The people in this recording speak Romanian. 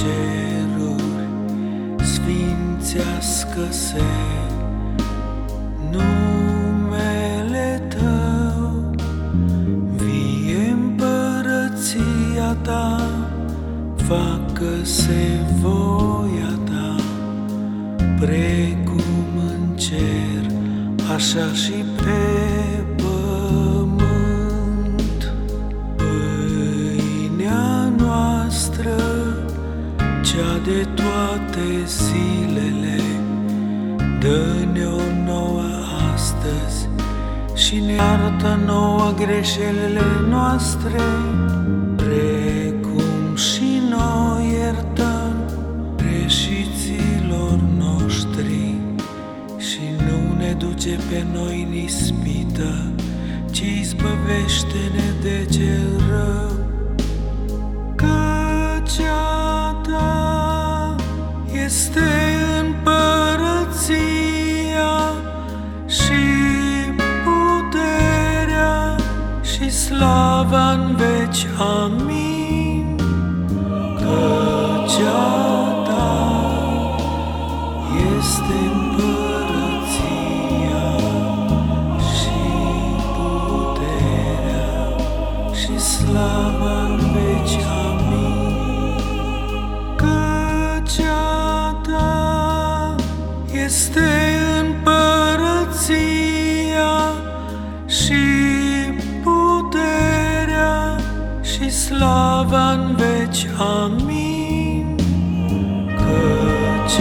ești în ceruri, sfințească-se numele Tău, vie împărăția Ta, facă-se voia Ta, precum în cer, așa și pe cea de toate zilele, dă-ne-o nouă astăzi și ne arată nouă greșelile noastre, precum și noi iertăm greșiților noștri și nu ne duce pe noi în ispită, ci izbăvește-ne de cel este împărăția și puterea și slava în veci. Amin. Căci a ta este împărăția și puterea și slava în veci. Amin. Este împărăția și puterea și slava în veci. Amin. Căci